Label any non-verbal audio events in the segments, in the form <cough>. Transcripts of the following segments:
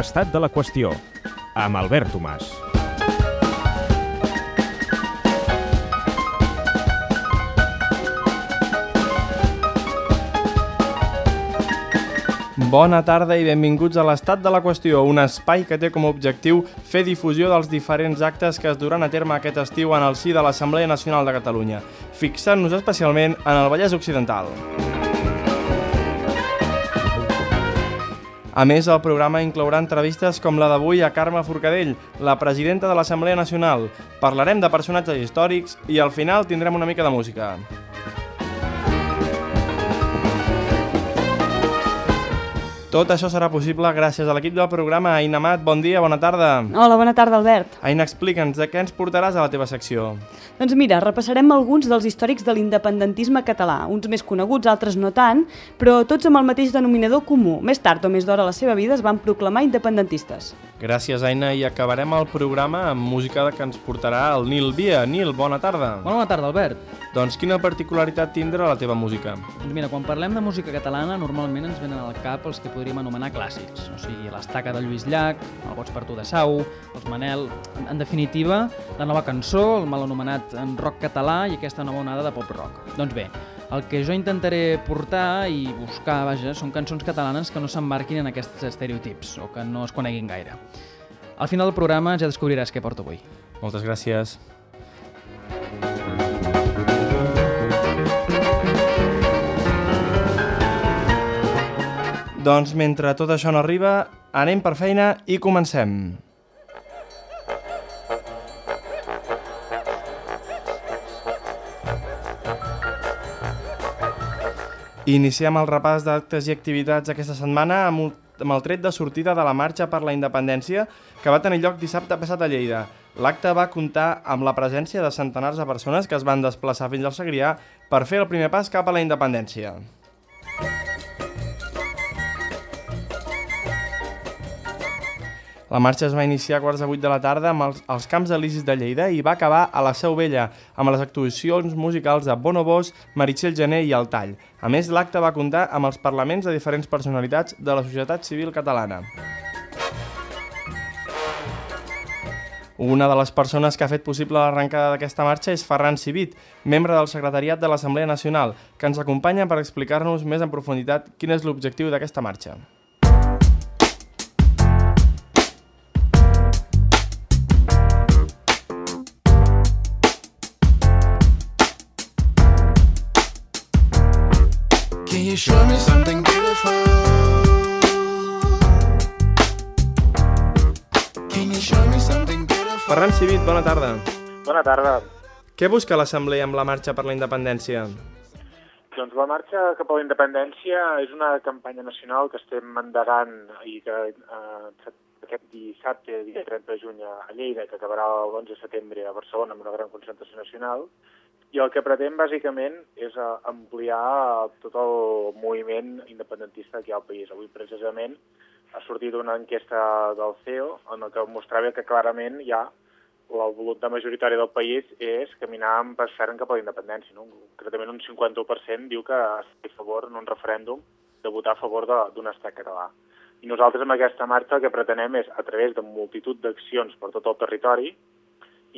L'estat de la qüestió, amb Albert Tomàs. Bona tarda i benvinguts a l'Estat de la Qüestió, un espai que té com a objectiu fer difusió dels diferents actes que es duran a terme aquest estiu en el si de l'Assemblea Nacional de Catalunya, fixant-nos especialment en el Vallès Occidental. A més, el programa inclourà entrevistes com la d'avui a Carme Forcadell, la presidenta de l'Assemblea Nacional. Parlarem de personatges històrics i al final tindrem una mica de música. Tot això serà possible gràcies a l'equip del programa. Aina Mat, bon dia, bona tarda. Hola, bona tarda, Albert. Aina, explica'ns, de què ens portaràs a la teva secció? Doncs mira, repassarem alguns dels històrics de l'independentisme català, uns més coneguts, altres no tant, però tots amb el mateix denominador comú. Més tard o més d'hora a la seva vida es van proclamar independentistes. Gràcies, Aina, i acabarem el programa amb música que ens portarà el Nil Via. Nil, bona tarda. Bona tarda, Albert. Doncs quina particularitat tindrà la teva música? Doncs mira, quan parlem de música catalana, normalment ens venen al cap els que podríem anomenar clàssics, o sigui, l'estaca de Lluís Llach, el Boig per tu de Sau, els Manel... En definitiva, la nova cançó, el mal anomenat en rock català i aquesta nova onada de pop-rock. Doncs bé, el que jo intentaré portar i buscar, vaja, són cançons catalanes que no s'embarquin en aquests estereotips o que no es coneguin gaire. Al final del programa ja descobriràs què porto avui. Moltes gràcies. Doncs mentre tot això no arriba, anem per feina i comencem. Iniciem el repàs d'actes i activitats aquesta setmana amb, amb el tret de sortida de la Marxa per la Independència que va tenir lloc dissabte passat a Lleida. L'acte va comptar amb la presència de centenars de persones que es van desplaçar fins al Segrià per fer el primer pas cap a la independència. La marxa es va iniciar a quarts de vuit de la tarda amb els, els camps elisis de Lleida i va acabar a la Seu Vella, amb les actuacions musicals de Bono Bosch, Meritxell Gené i El Tall. A més, l'acte va comptar amb els parlaments de diferents personalitats de la societat civil catalana. Una de les persones que ha fet possible l'arrencada d'aquesta marxa és Ferran Civit, membre del secretariat de l'Assemblea Nacional, que ens acompanya per explicar-nos més en profunditat quin és l'objectiu d'aquesta marxa. Show me something beautiful? Can you show me something beautiful? Ferran Civit, bona tarda. Bona tarda. Què busca l'Assemblea amb la marxa per la independència? Doncs la marxa cap a la independència és una campanya nacional que estem endegant i que eh, aquest dissabte, dia 30 de juny a Lleida, que acabarà l'11 de setembre a Barcelona amb una gran concentració nacional, i el que pretén bàsicament és eh, ampliar tot el moviment independentista que hi ha al país. Avui precisament ha sortit una enquesta del CEO en que mostrava que clarament ha la voluntat majoritària del país és caminar amb ferm cap a la independència. No? Concretament un 51% diu que està a favor en un referèndum de votar a favor d'un estat català. I nosaltres amb aquesta marxa el que pretenem és, a través de multitud d'accions per tot el territori,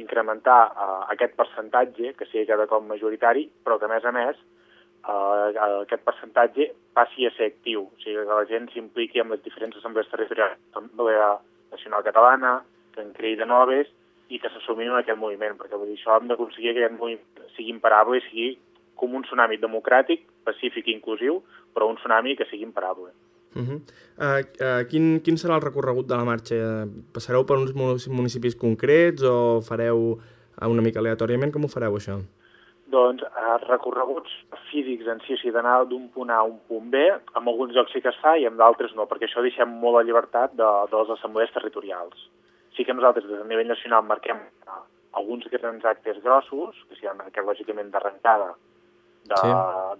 incrementar eh, aquest percentatge, que sigui cada cop majoritari, però que a més a més eh, aquest percentatge passi a ser actiu, o sigui que la gent s'impliqui amb les diferents assemblees territorials, l'Assemblea Nacional Catalana, que en creï de noves i que s'assumin en aquest moviment, perquè vull dir, això hem d'aconseguir que aquest moviment sigui imparable i sigui com un tsunami democràtic, pacífic i inclusiu, però un tsunami que sigui imparable. Uh -huh. uh, uh, quin, quin serà el recorregut de la marxa? Uh, passareu per uns munici- municipis concrets o fareu uh, una mica aleatòriament? Com ho fareu, això? Doncs eh, recorreguts físics en si, o sigui, d'anar d'un punt A a un punt B, en alguns llocs sí que es fa i en d'altres no, perquè això deixem molt la llibertat de, de les assemblees territorials. Sí que nosaltres, des del nivell nacional, marquem eh, alguns grans actes grossos, que siguin lògicament, d'arrencada de, Sí.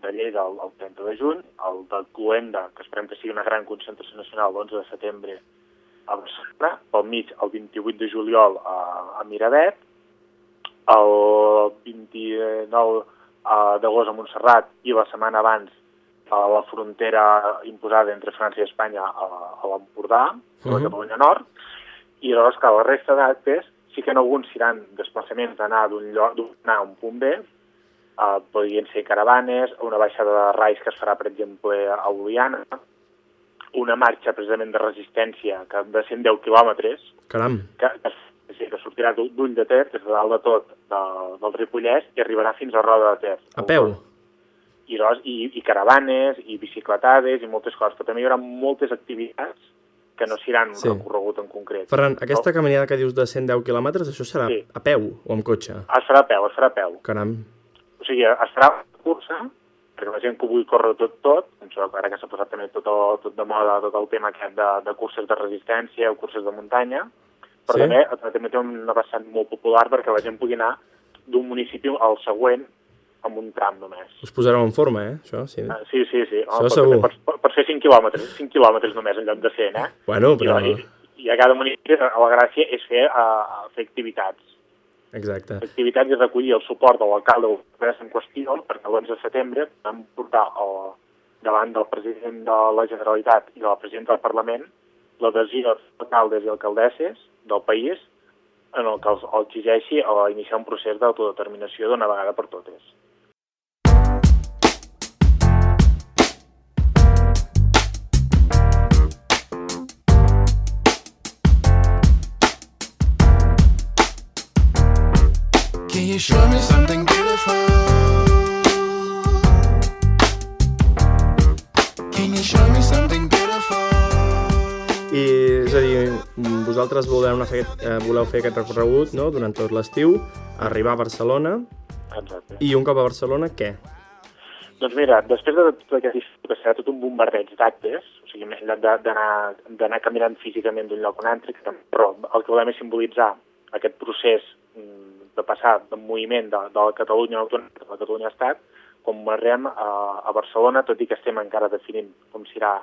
de Lleida el, el 30 de juny, el de Cluenda, que esperem que sigui una gran concentració nacional l'11 de setembre a Barcelona, pel mig el 28 de juliol a, a Miravet, el 29 eh, d'agost a Montserrat i la setmana abans a la frontera imposada entre França i Espanya a, a l'Empordà, a la Mhm. Catalunya Nord, i llavors, clar, la resta d'actes sí que en alguns seran desplaçaments d'anar d'un lloc d'un anar a un punt B, uh, podrien ser caravanes, una baixada de rais que es farà, per exemple, a Oliana, una marxa precisament de resistència que de 110 quilòmetres, Caram. que, que, que sortirà d'U- d'Ull de Ter, des de dalt de tot de, del Ripollès, i arribarà fins a Roda de Ter. A peu. I, i, i caravanes, i bicicletades, i moltes coses, però també hi haurà moltes activitats que no seran un Sí. recorregut en concret. Ferran, aquesta caminada que dius de 110 quilòmetres, això serà Sí. a peu o amb cotxe? Es farà a peu, es farà a peu. Caram. O sigui, es farà cursa, perquè la gent que vulgui córrer tot, tot, això, ara que s'ha posat també tot, el- tot de moda, tot el tema aquest de, de curses de resistència o curses de muntanya, però Sí. també, també té una vessant molt popular perquè la gent pugui anar d'un municipi al següent amb un tram només. Us posareu en forma, eh, això? Sí. Ah, Sí, sí, sí. Això segur. Pots, pots, pots fer 5 quilòmetres, 5 quilòmetres només en lloc de 100, eh? Bueno, però... I, i, i a cada municipi la gràcia és fer, uh, fer activitats. Exacte. Activitats i recollir el suport de l'alcalde en qüestió perquè l'11 de setembre vam portar el, davant del president de la Generalitat i de la presidenta del Parlament l'adhesió dels alcaldes i alcaldesses del país en el que els exigeixi a iniciar un procés d'autodeterminació d'una vegada per totes. You show me something beautiful? Can you show me something beautiful? I, és a dir, vosaltres voleu, anar a fer, aquest- eh, voleu fer aquest recorregut no? durant tot l'estiu, arribar a Barcelona, Exacte. i un cop a Barcelona, què? Doncs mira, després de tot aquest estiu, que serà tot un bombardeig d'actes, o sigui, més enllà d'anar d'anar caminant físicament d'un lloc a un altre, però el que volem és simbolitzar aquest procés mm, de passar del moviment de, de la Catalunya autònoma a la Catalunya Estat, com arribem a, a Barcelona, tot i que estem encara definint com serà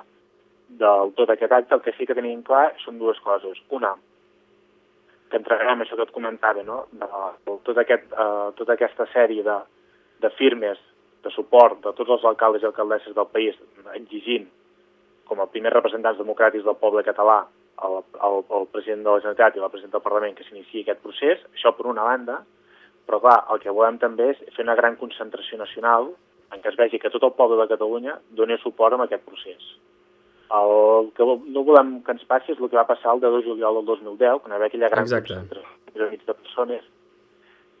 del tot aquest acte, el que sí que tenim clar són dues coses. Una, que entregarem això que et comentava, no? de, de tot aquest, uh, tota aquesta sèrie de, de firmes de suport de tots els alcaldes i alcaldesses del país exigint com a primers representants democràtics del poble català el, el, el president de la Generalitat i la presidenta del Parlament que s'iniciï aquest procés, això per una banda, però clar, el que volem també és fer una gran concentració nacional en què es vegi que tot el poble de Catalunya doni suport a aquest procés. El que no volem que ens passi és el que va passar el 10 de juliol del 2010, quan hi va haver aquella gran Exacte. concentració de persones,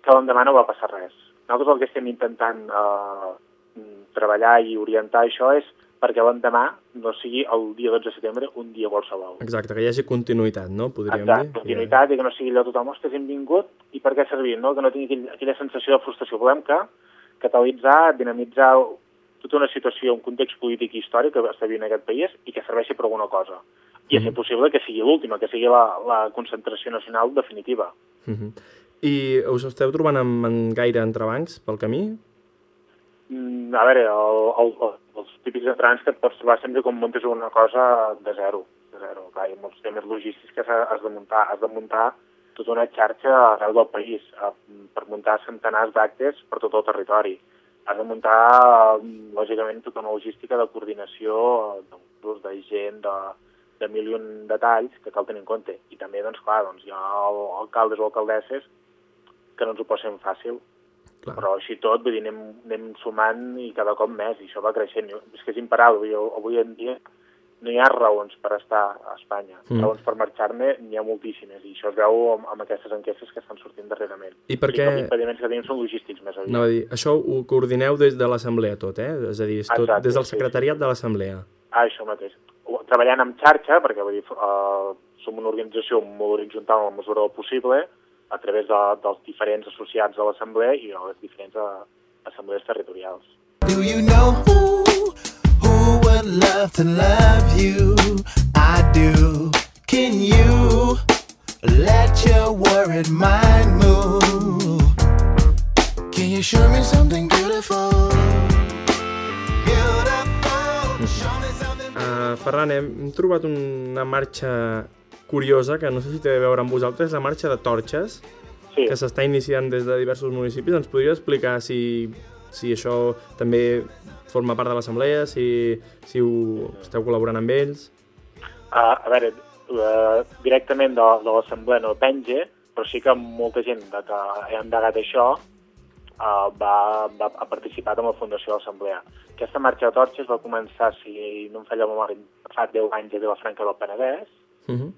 que l'endemà no va passar res. Nosaltres el que estem intentant eh, treballar i orientar això és perquè l'endemà no sigui el dia 12 de setembre un dia qualsevol. Exacte, que hi hagi continuïtat, no? Podríem Exacte, dir. continuïtat i que no sigui allò tothom, ostres, hem vingut i per què servir, no? Que no tingui aquell, aquella sensació de frustració. Volem que catalitzar, dinamitzar tota una situació, un context polític i històric que està vivint aquest país i que serveixi per alguna cosa. I a ser possible que sigui l'última, que sigui la, la concentració nacional definitiva. Uh -huh. I us esteu trobant amb, amb gaire entrebancs pel camí? Mm, a veure, el, el, el, els típics entrens que et pots trobar sempre com muntes una cosa de zero. De zero. Clar, hi ha molts temes logístics que has de muntar. Has de muntar tota una xarxa arreu del país eh, per muntar centenars d'actes per tot el territori. Has de muntar, eh, lògicament, tota una logística de coordinació d'autors, de gent, de, de mil i un detalls que cal tenir en compte. I també, doncs, clar, doncs, hi ha alcaldes o alcaldesses que no ens ho posen fàcil, Clar. però així tot, vull dir, anem, anem sumant i cada cop més, i això va creixent. Jo- És que és imparable, jo, avui en dia no hi ha raons per estar a Espanya. Mm. Raons per marxar-ne n'hi ha moltíssimes, i això es veu amb, amb aquestes enquestes que estan sortint darrerament. I per què- Els impediments que tenim són logístics més aviat. No, dir, això ho coordineu des de l'assemblea tot, eh? És a dir, és tot, Exacte, des del sí, secretariat de l'assemblea. Ah, això mateix. Treballant en xarxa, perquè vull dir, uh, som una organització molt horitzontal en la mesura del possible, a través de, dels diferents associats de l'assemblea i de les diferents uh, assemblees territorials. Do you know who, who would love to love you? I do. Can you let your worried mind move? Can you show me something beautiful? Beautiful. Show me something Uh, Ferran, hem trobat una marxa curiosa, que no sé si té a veure amb vosaltres, la marxa de torxes, Sí, que s'està iniciant des de diversos municipis. Ens podria explicar si si això també forma part de l'assemblea, si, si ho esteu col·laborant amb ells. Uh, a veure, uh, directament de, de l'assemblea no penja, però sí que molta gent de que he endegat això uh, va, va, ha participat en la fundació de l'assemblea. Aquesta marxa de torxes va començar, si no em falla la memòria, fa 10 anys a Vilafranca del Penedès, Uh -huh.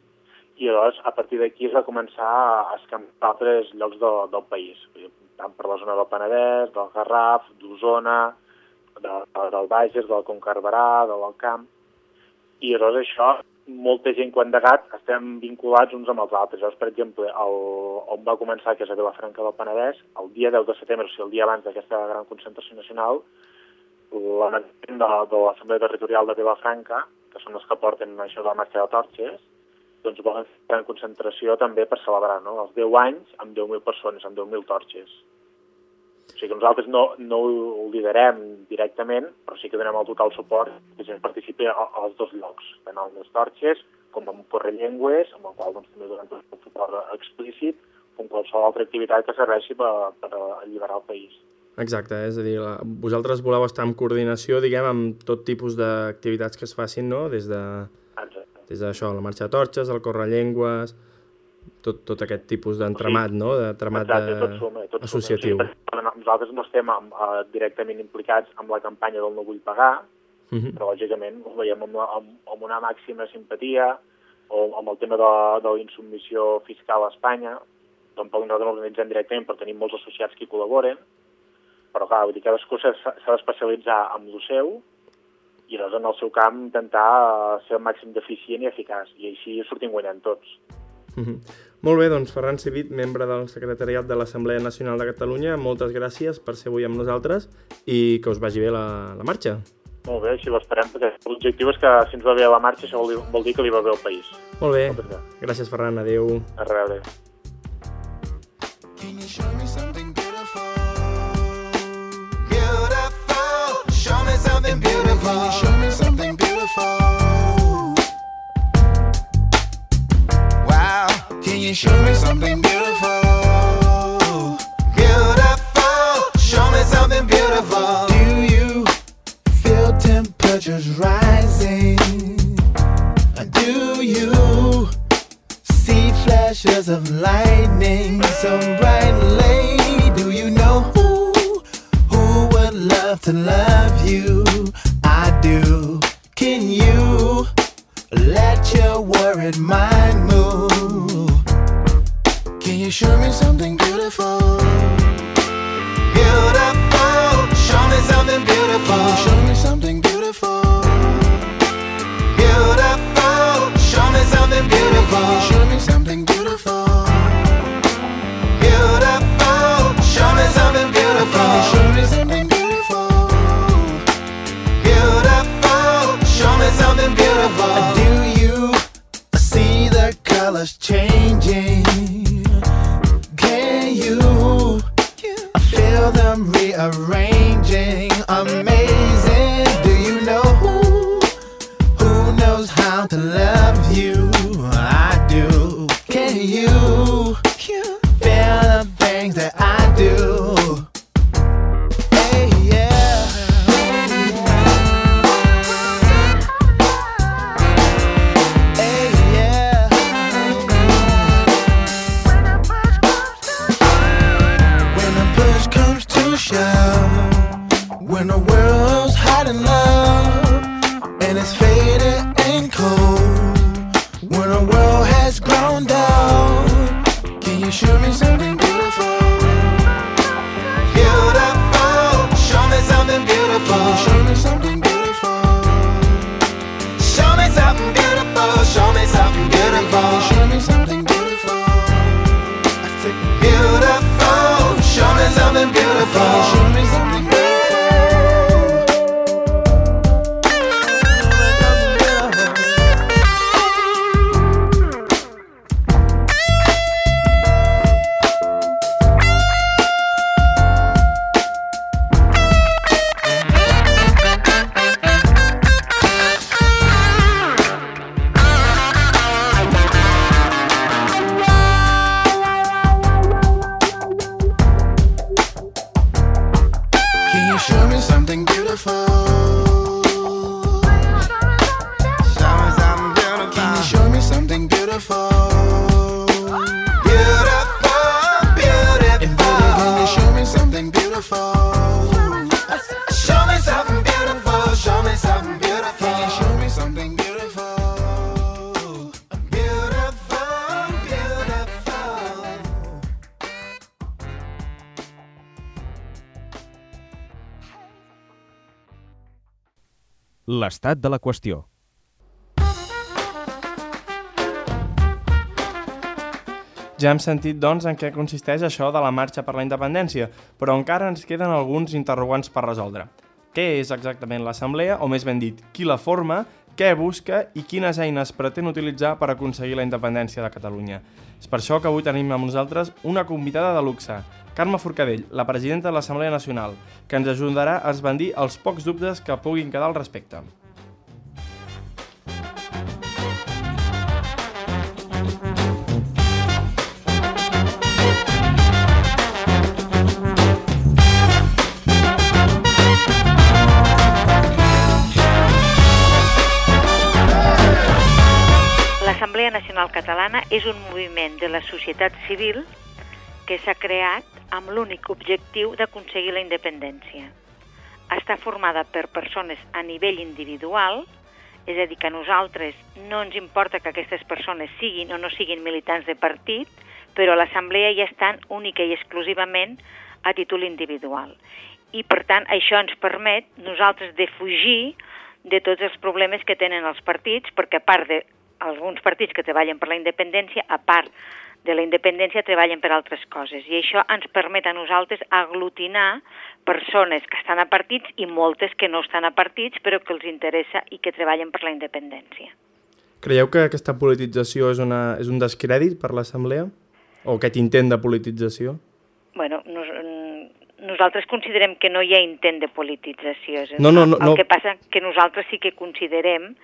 I llavors a partir d'aquí es va començar a escampar altres llocs de, del país, tant per la zona del Penedès, del Garraf, d'Osona, de, de, del Bages, del Conca Barberà, de l'Alt Camp, i llavors això, molta gent que ho ha endegat estem vinculats uns amb els altres. Llavors, per exemple, el, on va començar, que és a Vilafranca del Penedès, el dia 10 de setembre, o sigui, el dia abans d'aquesta gran concentració nacional, l'emergent de, de l'Assemblea Territorial de Vilafranca, que són els que porten això de la marxa de torxes, doncs volen fer una concentració també per celebrar no? els 10 anys amb 10.000 persones, amb 10.000 torxes. O sigui que nosaltres no, no ho liderem directament, però sí que donem el total suport que gent participi als dos llocs, tant amb les torxes com amb Correllengües, amb el qual doncs, també donem el suport explícit, com qualsevol altra activitat que serveixi per, per alliberar el país. Exacte, és a dir, la, vosaltres voleu estar en coordinació, diguem, amb tot tipus d'activitats que es facin, no?, des de. Des d'això, la marxa de torxes, el correllengües, tot, tot aquest tipus d'entramat, no?, de tramat Exacte, de... tot suma, tot associatiu. Suma. Per- nosaltres no estem amb, uh, directament implicats amb la campanya del no vull pagar, Uh -huh. però lògicament ho veiem amb, amb, amb una màxima simpatia o amb el tema de, de la insubmissió fiscal a Espanya, tampoc nosaltres no organitzem directament, però tenim molts associats que hi col·laboren, però clar, vull dir, cadascú s'ha d'especialitzar amb el seu i llavors en el seu camp intentar ser el màxim d'eficient i eficaç, i així sortim guanyant tots. Mhm. Molt bé, doncs Ferran Civit, membre del secretariat de l'Assemblea Nacional de Catalunya, moltes gràcies per ser avui amb nosaltres i que us vagi bé la, la marxa. Molt bé, així ho esperem, perquè l'objectiu és que si ens va bé a la marxa, això vol dir, vol dir que li va bé al país. Molt bé, gràcies Ferran, adeu. A reveure. Can you show me something hot in love, and it's faded and cold, when the world has grown dull, can you show me something L'estat de la qüestió. Ja hem sentit, doncs, en què consisteix això de la marxa per la independència, però encara ens queden alguns interrogants per resoldre. Què és exactament l'assemblea, o més ben dit, qui la forma, què busca i quines eines pretén utilitzar per aconseguir la independència de Catalunya. És per això que avui tenim amb nosaltres una convidada de luxe, Carme Forcadell, la presidenta de l'Assemblea Nacional, que ens ajudarà a esbandir els pocs dubtes que puguin quedar al respecte. Nacional Catalana és un moviment de la societat civil que s'ha creat amb l'únic objectiu d'aconseguir la independència. Està formada per persones a nivell individual, és a dir, que a nosaltres no ens importa que aquestes persones siguin o no siguin militants de partit, però a l'assemblea ja estan única i exclusivament a títol individual. I, per tant, això ens permet nosaltres de fugir de tots els problemes que tenen els partits, perquè a part de alguns partits que treballen per la independència, a part de la independència treballen per altres coses. I això ens permet a nosaltres aglutinar persones que estan a partits i moltes que no estan a partits però que els interessa i que treballen per la independència. Creieu que aquesta politització és, una, és un descrèdit per l'Assemblea? O aquest intent de politització? bueno, nos, nosaltres considerem que no hi ha intent de politització. És No, no, no, el no. que passa que nosaltres sí que considerem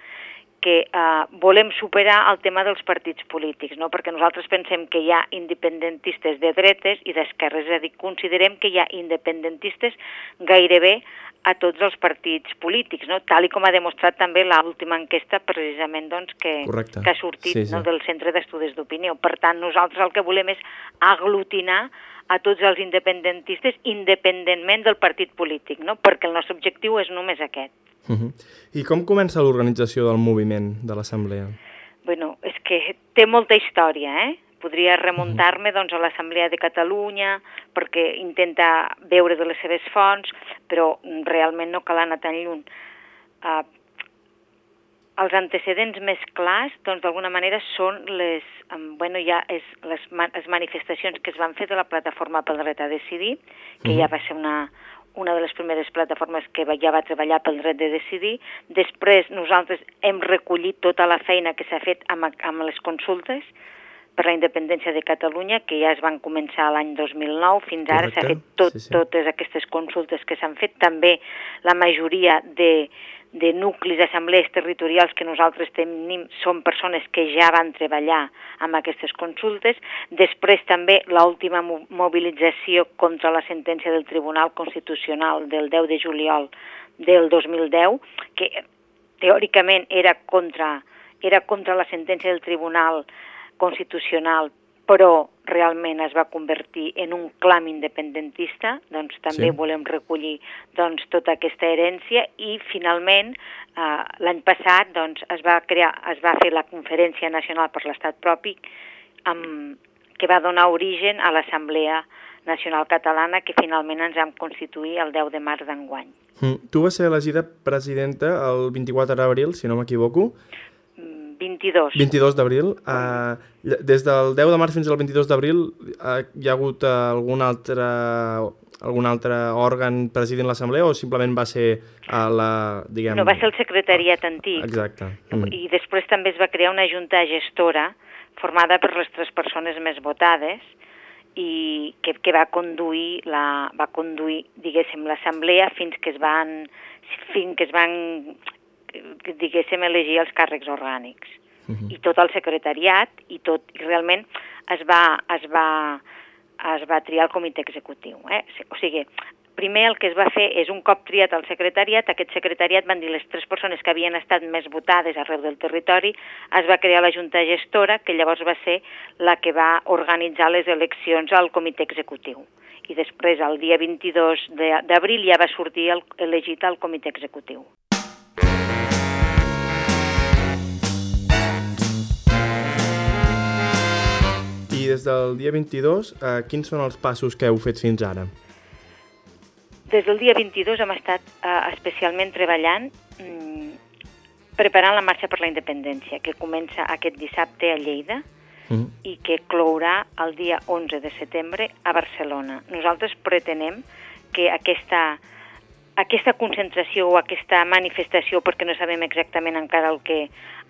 que eh, volem superar el tema dels partits polítics, no? perquè nosaltres pensem que hi ha independentistes de dretes i d'esquerres, és a dir, considerem que hi ha independentistes gairebé a tots els partits polítics, no? tal i com ha demostrat també l'última enquesta precisament doncs, que, Correcte. que ha sortit Sí, sí. no, del Centre d'Estudis d'Opinió. Per tant, nosaltres el que volem és aglutinar a tots els independentistes independentment del partit polític, no? perquè el nostre objectiu és només aquest. Uh -huh. I com comença l'organització del moviment de l'Assemblea? Bueno, és que té molta història, eh? Podria remuntar-me doncs, a l'Assemblea de Catalunya perquè intenta veure de les seves fonts, però realment no cal anar tan lluny. Uh, els antecedents més clars, doncs d'alguna manera són les, bueno, ja és les, les manifestacions que es van fer de la plataforma pel dret a decidir, que ja va ser una, una de les primeres plataformes que va, ja va treballar pel dret de decidir. Després nosaltres hem recollit tota la feina que s'ha fet amb, amb les consultes per la independència de Catalunya, que ja es van començar l'any 2009, fins ara s'ha fet tot, Sí, sí. totes aquestes consultes que s'han fet. També la majoria de, de nuclis d'assemblees territorials que nosaltres tenim són persones que ja van treballar amb aquestes consultes. Després també l'última mo- mobilització contra la sentència del Tribunal Constitucional del 10 de juliol del 2010, que teòricament era contra, era contra la sentència del Tribunal Constitucional, però realment es va convertir en un clam independentista, doncs també Sí. volem recollir doncs, tota aquesta herència i finalment eh, l'any passat doncs, es, va crear, es va fer la Conferència Nacional per l'Estat Propi amb, que va donar origen a l'Assemblea Nacional Catalana que finalment ens vam constituir el 10 de març d'enguany. Mm. Tu vas ser elegida presidenta el 24 d'abril, si no m'equivoco, 22. 22 d'abril. Uh, des del 10 de març fins al 22 d'abril uh, hi ha hagut uh, algun altre algun altre òrgan presidint l'assemblea o simplement va ser uh, la, diguem... No, va ser el secretariat antic. Exacte. Mm. I després també es va crear una junta gestora formada per les tres persones més votades i que, que va conduir la, va conduir, diguéssim, l'assemblea fins que es van fins que es van diguéssim elegir els càrrecs orgànics. Mhm. I tot el secretariat i tot i realment es va es va es va triar el comitè executiu, eh? O sigui, primer el que es va fer és un cop triat el secretariat, aquest secretariat van dir les tres persones que havien estat més votades arreu del territori, es va crear la Junta Gestora, que llavors va ser la que va organitzar les eleccions al comitè executiu. I després, el dia 22 de- d'abril, ja va sortir el, elegit al comitè executiu. Des del dia 22, eh, quins són els passos que heu fet fins ara? Des del dia 22 hem estat eh, especialment treballant mm, preparant la marxa per la independència, que comença aquest dissabte a Lleida Mm. i que clourà el dia 11 de setembre a Barcelona. Nosaltres pretenem que aquesta, aquesta concentració o aquesta manifestació, perquè no sabem exactament encara el que,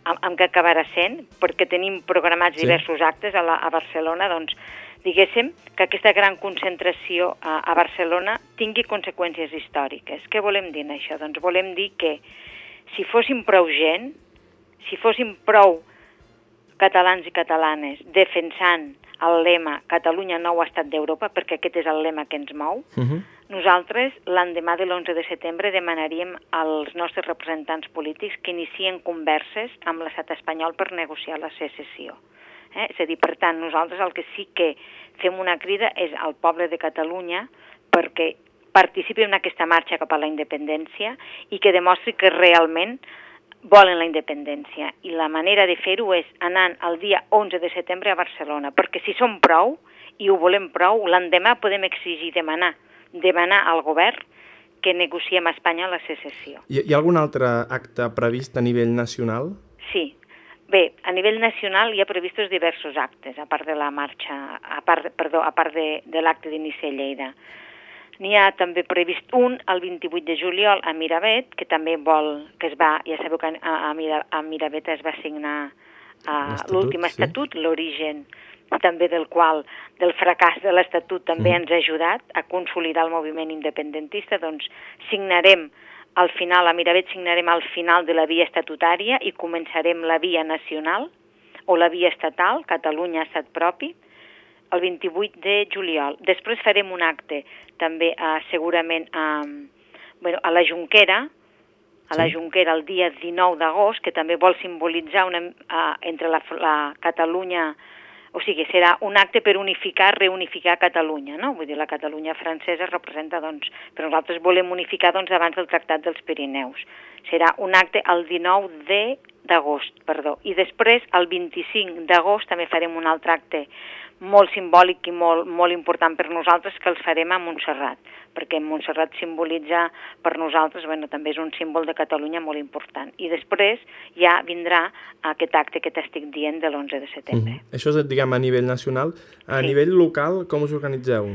amb, què acabarà sent, perquè tenim programats Sí. diversos actes a, la, a Barcelona, doncs diguéssim que aquesta gran concentració a, a Barcelona tingui conseqüències històriques. Què volem dir en això? Doncs volem dir que si fóssim prou gent, si fóssim prou catalans i catalanes defensant el lema Catalunya nou estat d'Europa, perquè aquest és el lema que ens mou, Uh -huh. Nosaltres l'endemà de l'11 de setembre demanaríem als nostres representants polítics que inicien converses amb l'estat espanyol per negociar la secessió. Eh? És a dir, per tant, nosaltres el que sí que fem una crida és al poble de Catalunya perquè participi en aquesta marxa cap a la independència i que demostri que realment volen la independència. I la manera de fer-ho és anant el dia 11 de setembre a Barcelona, perquè si som prou, i ho volem prou, l'endemà podem exigir demanar, demanar al govern que negociem a Espanya la secessió. Hi, hi ha algun altre acte previst a nivell nacional? Sí. Bé, a nivell nacional hi ha previstos diversos actes, a part de la marxa, a part, perdó, a part de, de l'acte d'inici a Lleida. N'hi ha també previst un el 28 de juliol a Miravet, que també vol, que es va, ja sabeu que a, a, Mira, a Miravet es va signar uh, l'últim sí. estatut, l'origen també del qual, del fracàs de l'Estatut també Mm. ens ha ajudat a consolidar el moviment independentista, doncs signarem al final, a Miravet signarem al final de la via estatutària i començarem la via nacional o la via estatal, Catalunya estat propi, el 28 de juliol. Després farem un acte també eh, segurament a, bueno, a la Junquera, a la. Junquera el dia 19 d'agost, que també vol simbolitzar una, uh, entre la, la Catalunya, o sigui, serà un acte per unificar, reunificar Catalunya, no? Vull dir, la Catalunya francesa representa, doncs, però nosaltres volem unificar, doncs, abans del Tractat dels Pirineus. Serà un acte el 19 de d'agost, perdó. I després, el 25 d'agost, també farem un altre acte molt simbòlic i molt, molt important per nosaltres que els farem a Montserrat, perquè Montserrat simbolitza per nosaltres, bueno, també és un símbol de Catalunya molt important. I després ja vindrà aquest acte que t'estic dient de l'11 de setembre. Mhm. Això és, diguem, a nivell nacional. A Sí. nivell local, com us organitzeu?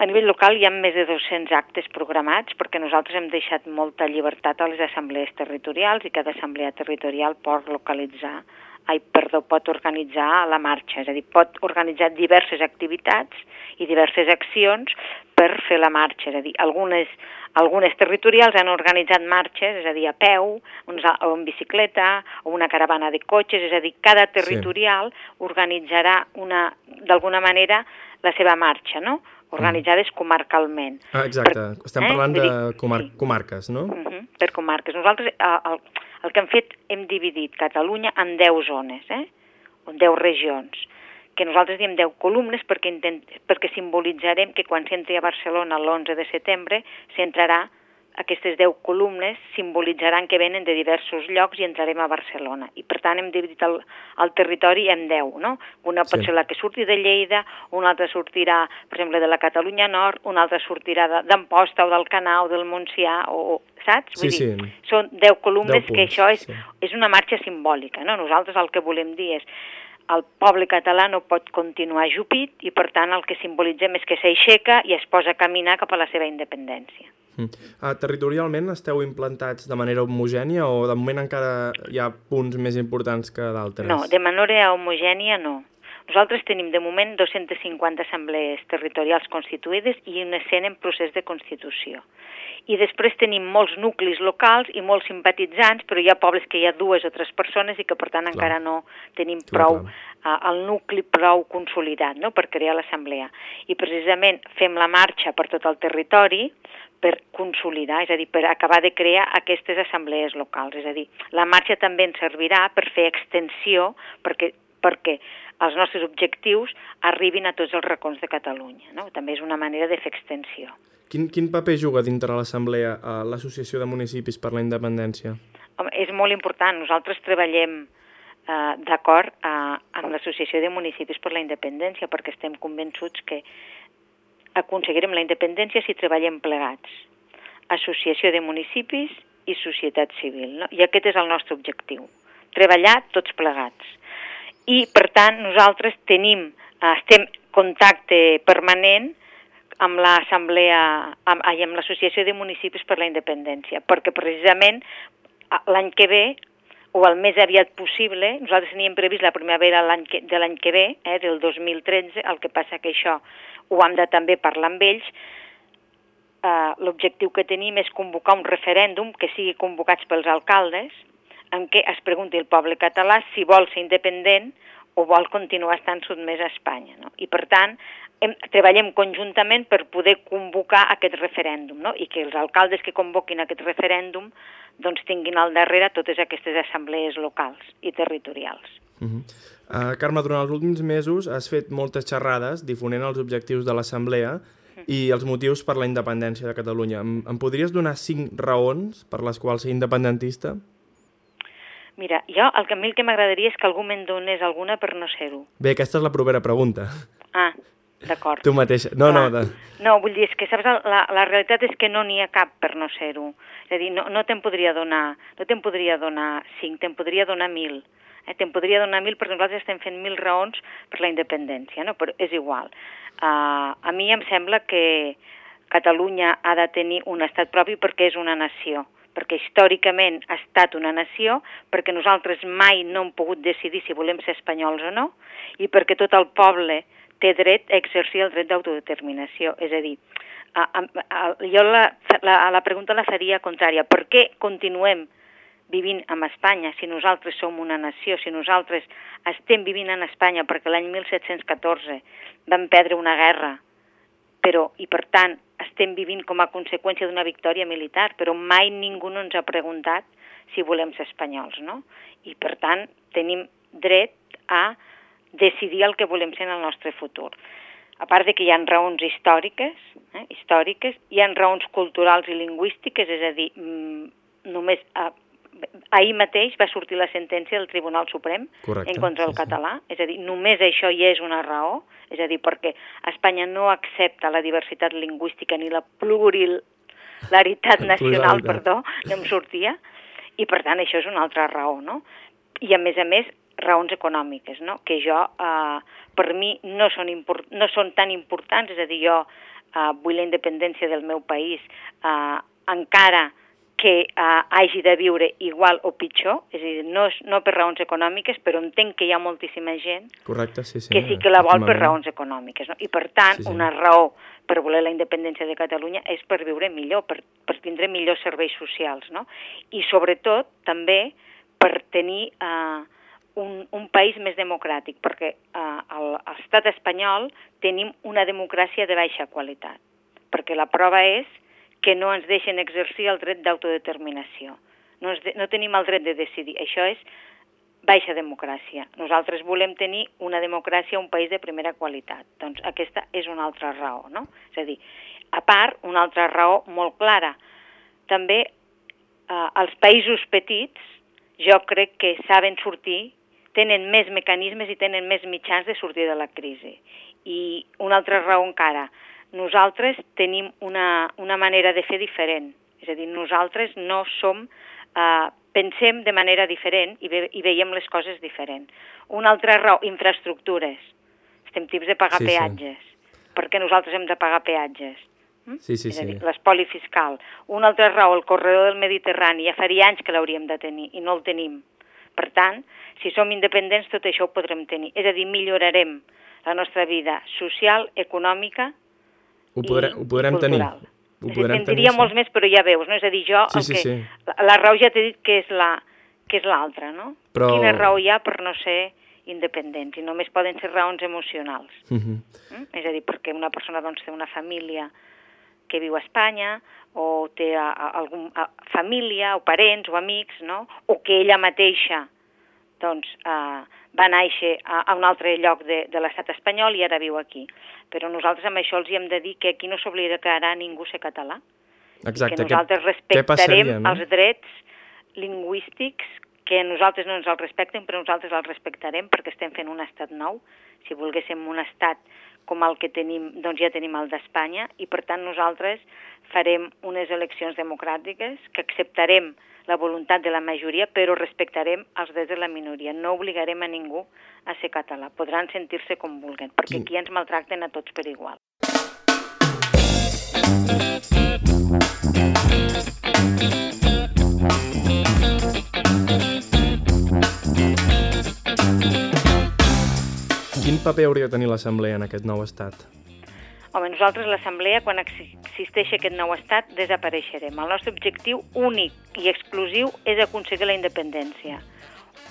A nivell local hi ha més de 200 actes programats perquè nosaltres hem deixat molta llibertat a les assemblees territorials i cada assemblea territorial pot localitzar, ai, perdó, pot organitzar la marxa, és a dir, pot organitzar diverses activitats i diverses accions per fer la marxa, és a dir, algunes, algunes territorials han organitzat marxes, és a dir, a peu, uns, o en bicicleta, o una caravana de cotxes, és a dir, cada territorial organitzarà una, d'alguna manera la seva marxa, no? organitzades comarcalment. Ah, exacte. Per- Estem eh? parlant de comar sí. comarques, no? Uh -huh, per comarques. Nosaltres eh, el, el que hem fet, hem dividit Catalunya en 10 zones, eh? o 10 regions, que nosaltres diem 10 columnes perquè, intent, perquè simbolitzarem que quan s'entri a Barcelona l'11 de setembre s'entrarà aquestes 10 columnes simbolitzaran que venen de diversos llocs i entrarem a Barcelona. I per tant hem dividit el, el territori en 10, no? Una pot Sí. ser la que surti de Lleida, una altra sortirà, per exemple, de la Catalunya Nord, una altra sortirà de- d'Amposta o del Canà o del Montsià, o, o saps? Sí, Vull dir, sí. són 10 columnes 10 que punts, això és, sí. és una marxa simbòlica, no? Nosaltres el que volem dir és el poble català no pot continuar ajupit i per tant el que simbolitzem és que s'aixeca i es posa a caminar cap a la seva independència. Mm. Uh, territorialment esteu implantats de manera homogènia o de moment encara hi ha punts més importants que d'altres? No, de manera homogènia no. Nosaltres tenim de moment 250 assemblees territorials constituïdes i una cent en procés de constitució. I després tenim molts nuclis locals i molts simpatitzants, però hi ha pobles que hi ha dues o tres persones i que per tant Clar. encara no tenim Clar, prou clar. uh, el nucli prou consolidat no? per crear l'assemblea. I precisament fem la marxa per tot el territori per consolidar, és a dir, per acabar de crear aquestes assemblees locals. És a dir, la marxa també ens servirà per fer extensió perquè, perquè els nostres objectius arribin a tots els racons de Catalunya. No? També és una manera de fer extensió. Quin, quin paper juga dintre l'Assemblea a l'Associació de Municipis per la Independència? Home, és molt important. Nosaltres treballem eh, d'acord eh, amb l'Associació de Municipis per la Independència perquè estem convençuts que aconseguirem la independència si treballem plegats. Associació de municipis i societat civil. No? I aquest és el nostre objectiu. Treballar tots plegats. I, per tant, nosaltres tenim, eh, estem contacte permanent amb l'Assemblea, amb, ai, amb l'Associació de Municipis per la Independència, perquè precisament l'any que ve o el més aviat possible, nosaltres teníem previst la primavera de l'any que ve, eh, del 2013, el que passa que això ho hem de també parlar amb ells, eh, l'objectiu que tenim és convocar un referèndum que sigui convocats pels alcaldes, en què es pregunti el poble català si vol ser independent o vol continuar estant sotmès a Espanya. No? I per tant, hem, treballem conjuntament per poder convocar aquest referèndum no? i que els alcaldes que convoquin aquest referèndum doncs tinguin al darrere totes aquestes assemblees locals i territorials. Uh -huh. uh, Carme, durant els últims mesos has fet moltes xerrades difonent els objectius de l'Assemblea i els motius per la independència de Catalunya. Em, em podries donar cinc raons per les quals ser independentista? Mira, jo el que a mi el que m'agradaria és que algú me'n donés alguna per no ser-ho. Bé, aquesta és la propera pregunta. Ah, d'acord. Tu mateixa. No, no, Clar. de... No, vull dir, és que saps, la, la realitat és que no n'hi ha cap per no ser-ho. És a dir, no, no te'n podria donar, no te'n podria donar cinc, te'n podria donar mil. Eh? Te'n podria donar mil perquè nosaltres estem fent mil raons per la independència, no? però és igual. Uh, a mi em sembla que Catalunya ha de tenir un estat propi perquè és una nació perquè històricament ha estat una nació, perquè nosaltres mai no hem pogut decidir si volem ser espanyols o no, i perquè tot el poble té dret a exercir el dret d'autodeterminació. És a dir, a, a, a, jo la, la, la pregunta la faria contrària. Per què continuem vivint en Espanya si nosaltres som una nació, si nosaltres estem vivint en Espanya perquè l'any 1714 vam perdre una guerra, però, i per tant, estem vivint com a conseqüència d'una victòria militar, però mai ningú no ens ha preguntat si volem ser espanyols, no? I per tant, tenim dret a decidir el que volem ser en el nostre futur. A part de que hi ha raons històriques, eh, històriques, hi ha raons culturals i lingüístiques, és a dir, mmm, només eh, ahir mateix va sortir la sentència del Tribunal Suprem Correcte, en contra del sí, sí. català, és a dir, només això ja és una raó, és a dir, perquè Espanya no accepta la diversitat lingüística ni la pluralitat nacional, perdó, no em sortia, i per tant això és una altra raó, no? I a més a més, raons econòmiques, no? que jo, eh, per mi, no són, import no són tan importants, és a dir, jo eh, vull la independència del meu país, eh, encara que eh, hagi de viure igual o pitjor, és a dir, no, és, no per raons econòmiques, però entenc que hi ha moltíssima gent Correcte, sí, sí. que sí que la vol per raons econòmiques. No? I per tant, Sí, sí, una raó per voler la independència de Catalunya és per viure millor, per, per tindre millors serveis socials. No? I sobretot també per tenir eh, un, un país més democràtic, perquè eh, al, a l'estat espanyol tenim una democràcia de baixa qualitat, perquè la prova és que no ens deixen exercir el dret d'autodeterminació. No, de, no tenim el dret de decidir. Això és baixa democràcia. Nosaltres volem tenir una democràcia, un país de primera qualitat. Doncs aquesta és una altra raó, no? És a dir, a part, una altra raó molt clara. També eh, els països petits, jo crec que saben sortir, tenen més mecanismes i tenen més mitjans de sortir de la crisi. I una altra raó encara, nosaltres tenim una, una manera de fer diferent. És a dir, nosaltres no som... Eh, pensem de manera diferent i, ve, i veiem les coses diferent. Una altra raó, infraestructures. Estem tips de pagar Sí, sí, sí. peatges. Per què nosaltres hem de pagar peatges? Mm? Sí, sí, és a sí. dir, l'espoli fiscal. Una altra raó, el corredor del Mediterrani. Ja faria anys que l'hauríem de tenir i no el tenim. Per tant, si som independents, tot això ho podrem tenir. És a dir, millorarem la nostra vida social, econòmica Ho, podrem, i, ho podrem i tenir. cultural. Ho podrem en tenir, diria sí. molts més, però ja veus, no? És a dir, jo, Sí, sí, que, sí. La, la raó ja t'he dit que és la que és l'altra, no? Però- Quina raó hi ha per no ser independents? I només poden ser raons emocionals. Mhm. Mm? És a dir, perquè una persona doncs, té una família que viu a Espanya, o té a, a, algun, a, família, o parents, o amics, no? o que ella mateixa doncs, eh, va néixer a, a un altre lloc de, de l'estat espanyol i ara viu aquí. Però nosaltres amb això els hi hem de dir que aquí no s'oblidarà ningú ser català. Exacte. que nosaltres què, què respectarem passaria, no? els drets lingüístics que nosaltres no ens els respecten, però nosaltres els respectarem perquè estem fent un estat nou. Si volguéssim un estat com el que tenim, doncs ja tenim el d'Espanya, i per tant nosaltres farem unes eleccions democràtiques que acceptarem la voluntat de la majoria, però respectarem els drets de la minoria. No obligarem a ningú a ser català. Podran sentir-se com vulguen, perquè Quin- aquí ens maltracten a tots per igual. Quin paper hauria de tenir l'Assemblea en aquest nou estat? Home, nosaltres l'Assemblea, quan exi- existeixi aquest nou estat, desapareixerem. El nostre objectiu únic i exclusiu és aconseguir la independència.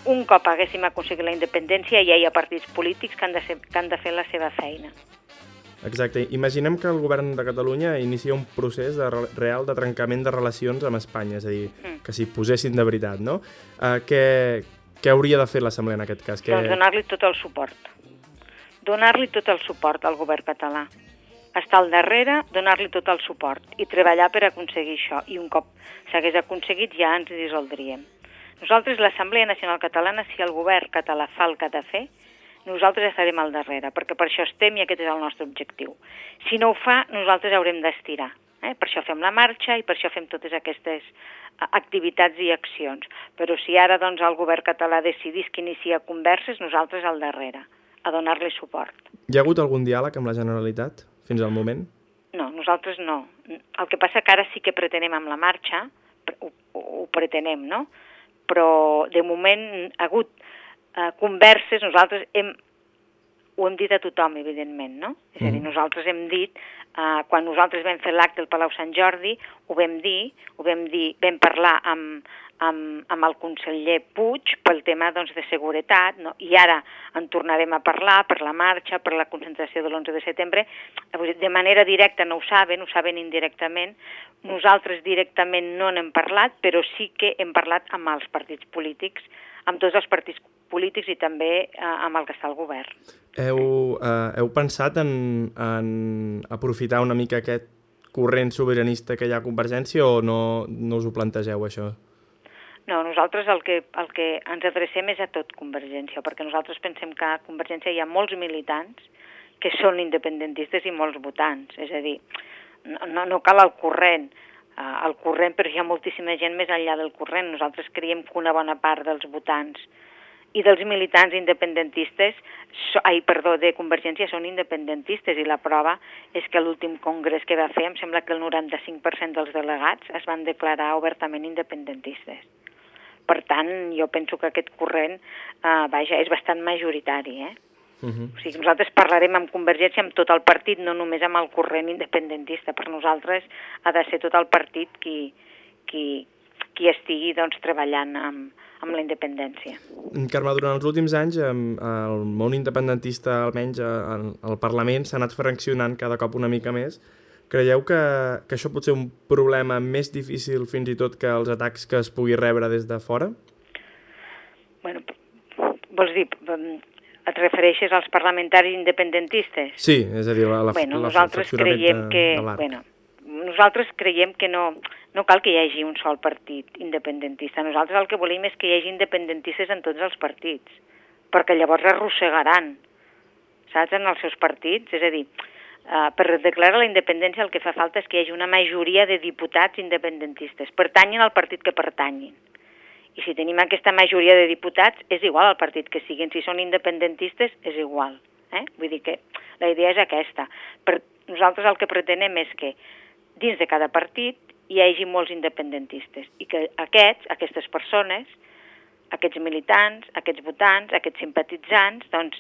Un cop haguéssim aconseguit la independència, ja hi ha partits polítics que han de, ser, que han de fer la seva feina. Exacte. Imaginem que el govern de Catalunya inicia un procés de, re- real de trencament de relacions amb Espanya, és a dir, Mm. que s'hi posessin de veritat, no? Uh, què, què hauria de fer l'Assemblea en aquest cas? Que... Doncs donar-li tot el suport. Donar-li tot el suport al govern català. Estar al darrere, donar-li tot el suport i treballar per aconseguir això. I un cop s'hagués aconseguit ja ens dissoldríem. Nosaltres, l'Assemblea Nacional Catalana, si el govern català fa el que ha de fer, nosaltres estarem al darrere, perquè per això estem i aquest és el nostre objectiu. Si no ho fa, nosaltres haurem d'estirar. Eh? Per això fem la marxa i per això fem totes aquestes activitats i accions. Però si ara doncs, el govern català decidís que inicia converses, nosaltres al darrere, a donar-li suport. Hi ha hagut algun diàleg amb la Generalitat fins al moment? No, nosaltres no. El que passa que ara sí que pretenem amb la marxa, ho, ho pretenem, no? Però de moment ha hagut eh, converses, nosaltres hem, ho hem dit a tothom, evidentment, no? És a dir, Mhm. nosaltres hem dit, eh, quan nosaltres vam fer l'acte al Palau Sant Jordi, ho vam dir, ho vam dir, vam parlar amb, amb, amb el conseller Puig pel tema doncs, de seguretat, no? i ara en tornarem a parlar per la marxa, per la concentració de l'11 de setembre. De manera directa no ho saben, ho saben indirectament. Nosaltres directament no n'hem parlat, però sí que hem parlat amb els partits polítics, amb tots els partits polítics i també eh, amb el que està al govern. Heu, uh, heu pensat en, en aprofitar una mica aquest corrent sobiranista que hi ha a Convergència o no, no us ho plantegeu, això? No, nosaltres el que, el que ens adrecem és a tot Convergència, perquè nosaltres pensem que a Convergència hi ha molts militants que són independentistes i molts votants, és a dir, no, no cal el corrent, uh, el corrent, però hi ha moltíssima gent més enllà del corrent. Nosaltres creiem que una bona part dels votants i dels militants independentistes, so, ai, perdó, de Convergència són independentistes i la prova és que l'últim congrés que va fer em sembla que el 95% dels delegats es van declarar obertament independentistes. Per tant, jo penso que aquest corrent, eh, vaja, és bastant majoritari, eh? Uh -huh. O sigui, nosaltres parlarem amb Convergència amb tot el partit, no només amb el corrent independentista. Per nosaltres ha de ser tot el partit qui, qui, qui estigui doncs, treballant amb, amb la independència. Carme, durant els últims anys el món independentista, almenys eh, al, Parlament, s'ha anat fraccionant cada cop una mica més. Creieu que, que això pot ser un problema més difícil fins i tot que els atacs que es pugui rebre des de fora? Bueno, vols dir, et refereixes als parlamentaris independentistes? Sí, és a dir, la, la, bueno, la nosaltres creiem de, que, de l'arc. bueno, nosaltres creiem que no, no cal que hi hagi un sol partit independentista. Nosaltres el que volem és que hi hagi independentistes en tots els partits, perquè llavors arrossegaran, saps, en els seus partits. És a dir, eh, per declarar la independència el que fa falta és que hi hagi una majoria de diputats independentistes, pertanyin al partit que pertanyin. I si tenim aquesta majoria de diputats, és igual al partit que siguin. Si són independentistes, és igual. Eh? Vull dir que la idea és aquesta. Per nosaltres el que pretenem és que dins de cada partit hi hagi molts independentistes i que aquests, aquestes persones, aquests militants, aquests votants, aquests simpatitzants, doncs,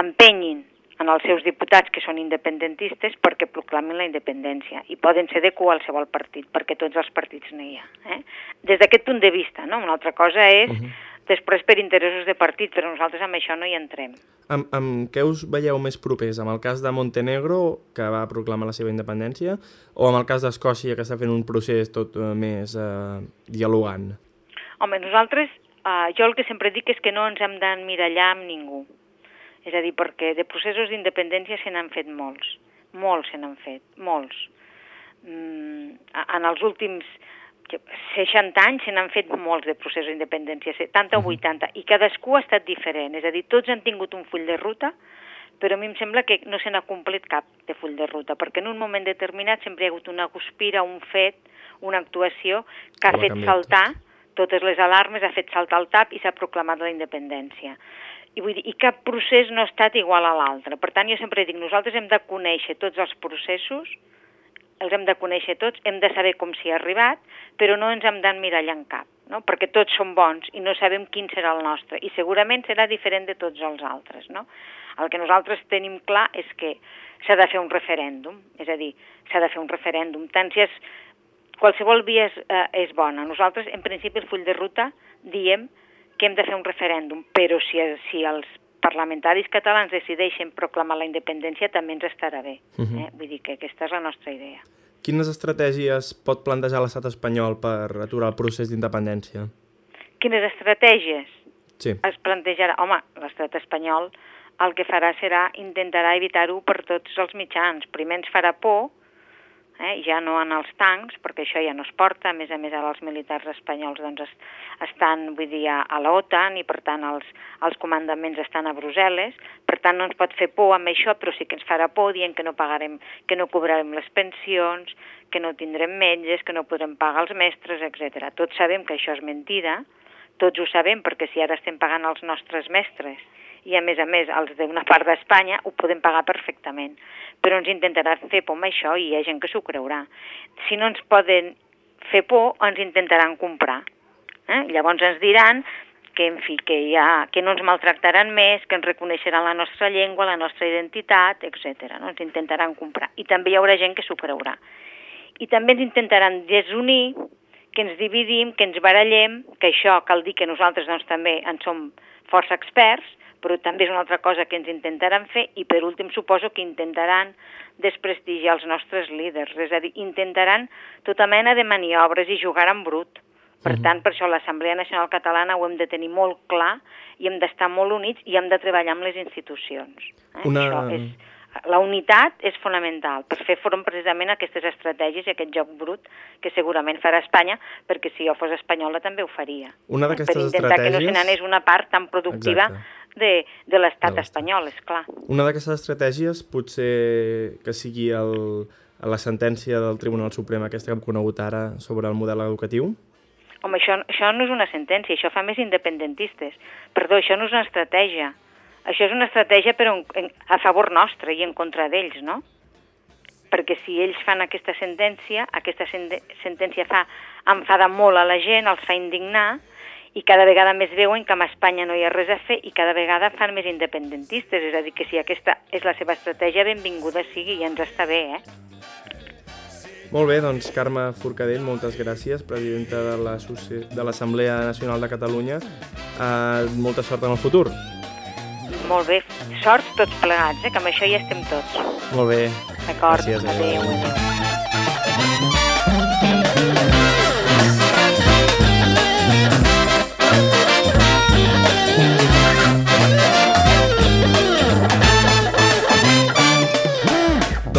empenyin en els seus diputats que són independentistes perquè proclamin la independència i poden ser de qualsevol partit perquè tots els partits n'hi ha. Eh? Des d'aquest punt de vista, no? una altra cosa és Mhm. després per interessos de partit, però nosaltres amb això no hi entrem. Amb, amb què us veieu més propers? Amb el cas de Montenegro, que va proclamar la seva independència, o amb el cas d'Escòcia, que està fent un procés tot eh, més eh, dialogant? Home, nosaltres, eh, jo el que sempre dic és que no ens hem d'emmirallar amb ningú. És a dir, perquè de processos d'independència se n'han fet molts. Molts se n'han fet, molts. Mm, en els últims 60 anys se n'han fet molts de processos d'independència, 70 o 80, i cadascú ha estat diferent. És a dir, tots han tingut un full de ruta, però a mi em sembla que no se n'ha complit cap de full de ruta, perquè en un moment determinat sempre hi ha hagut una guspira, un fet, una actuació que ha fet saltar totes les alarmes, ha fet saltar el tap i s'ha proclamat la independència. I, vull dir, I cap procés no ha estat igual a l'altre. Per tant, jo sempre dic, nosaltres hem de conèixer tots els processos, els hem de conèixer tots, hem de saber com s'hi ha arribat, però no ens hem d'emmirallar en cap, no? perquè tots són bons i no sabem quin serà el nostre, i segurament serà diferent de tots els altres. No? El que nosaltres tenim clar és que s'ha de fer un referèndum, és a dir, s'ha de fer un referèndum, tant si és qualsevol via és, eh, és bona. Nosaltres, en principi, el full de ruta diem que hem de fer un referèndum, però si, si els parlamentaris catalans decideixen proclamar la independència també ens estarà bé. eh? Vull dir que aquesta és la nostra idea. Quines estratègies pot plantejar l'estat espanyol per aturar el procés d'independència? Quines estratègies Sí. es plantejarà? Home, l'estat espanyol el que farà serà intentarà evitar-ho per tots els mitjans. Primer ens farà por, eh, ja no en els tancs, perquè això ja no es porta, a més a més ara els militars espanyols doncs, es, estan vull dir, a, l'OTAN i per tant els, els comandaments estan a Brussel·les, per tant no ens pot fer por amb això, però sí que ens farà por dient que no pagarem, que no cobrarem les pensions, que no tindrem metges, que no podrem pagar els mestres, etc. Tots sabem que això és mentida, tots ho sabem perquè si ara estem pagant els nostres mestres i a més a més els d'una part d'Espanya ho podem pagar perfectament, però ens intentarà fer por amb això i hi ha gent que s'ho creurà. Si no ens poden fer por, ens intentaran comprar. Eh? Llavors ens diran que, en fi, que, ha, que no ens maltractaran més, que ens reconeixeran la nostra llengua, la nostra identitat, etc. No? Ens intentaran comprar. I també hi haurà gent que s'ho creurà. I també ens intentaran desunir, que ens dividim, que ens barallem, que això cal dir que nosaltres doncs, també en som força experts, però també és una altra cosa que ens intentaran fer i per últim suposo que intentaran desprestigiar els nostres líders, és a dir, intentaran tota mena de maniobres i jugar en brut. Per tant, per això l'Assemblea Nacional Catalana ho hem de tenir molt clar i hem d'estar molt units i hem de treballar amb les institucions. Eh? Una- Això és, la unitat és fonamental per fer front precisament a aquestes estratègies i a aquest joc brut que segurament farà Espanya, perquè si jo fos espanyola també ho faria. Una d'aquestes Per intentar que no se estratègies- n'anés una part tan productiva Exacte. De, de l'estat espanyol, és clar. Una d'aquestes estratègies potser que sigui el, la sentència del Tribunal Suprem, aquesta que hem conegut ara, sobre el model educatiu? Home, això, això no és una sentència, això fa més independentistes. Perdó, això no és una estratègia. Això és una estratègia però en, en, a favor nostre i en contra d'ells, no? Perquè si ells fan aquesta sentència, aquesta sentència fa enfada molt a la gent, els fa indignar, i cada vegada més veuen que amb Espanya no hi ha res a fer i cada vegada fan més independentistes. És a dir, que si aquesta és la seva estratègia, benvinguda sigui i ens està bé, eh? Molt bé, doncs Carme Forcadell, moltes gràcies, presidenta de l'Assemblea Nacional de Catalunya. Uh, molta sort en el futur. Molt bé, sort tots plegats, eh? que amb això ja estem tots. Molt bé. D'acord? Adéu. adéu. adéu.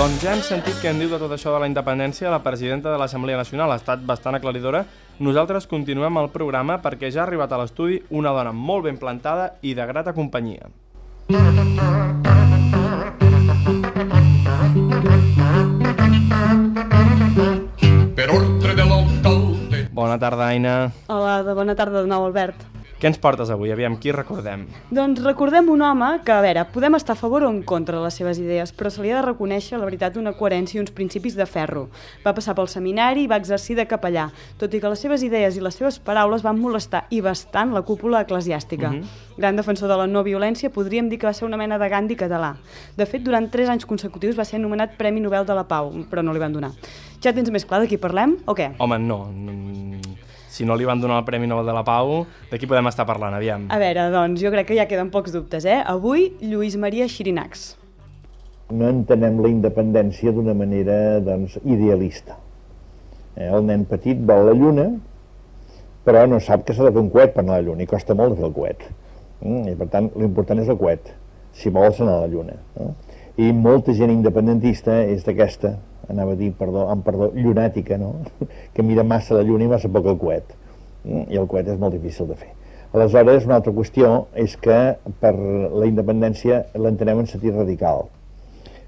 Doncs ja hem sentit que en diu de tot això de la independència la presidenta de l'Assemblea Nacional. Ha estat bastant aclaridora. Nosaltres continuem el programa perquè ja ha arribat a l'estudi una dona molt ben plantada i de grata companyia. per ordre de l'alcalde. Bona tarda, Aina. Hola, de bona tarda de nou, Albert. Què ens portes avui? Aviam, qui recordem? Doncs recordem un home que, a veure, podem estar a favor o en contra de les seves idees, però se li ha de reconèixer, la veritat, una coherència i uns principis de ferro. Va passar pel seminari i va exercir de capellà, tot i que les seves idees i les seves paraules van molestar i bastant la cúpula eclesiàstica. Gran defensor de la no violència, podríem dir que va ser una mena de Gandhi català. De fet, durant tres anys consecutius va ser anomenat Premi Nobel de la Pau, però no li van donar. Ja tens més clar de qui parlem, o què? Home, no. Mm, si no li van donar el Premi Nobel de la Pau, de qui podem estar parlant, aviam. A veure, doncs jo crec que ja queden pocs dubtes, eh? Avui, Lluís Maria Xirinacs. no entenem la independència d'una manera doncs, idealista. Eh, el nen petit vol la lluna, però no sap que s'ha de fer un coet per anar a la lluna, i costa molt de fer el coet. Mm, I per tant, l'important és el coet, si vols anar a la lluna. No? I molta gent independentista és d'aquesta, anava a dir, perdó, amb perdó, llunàtica, no? <laughs> que mira massa la lluna i massa poc el coet. Mm, I el coet és molt difícil de fer. Aleshores, una altra qüestió és que per la independència l'entenem en sentit radical.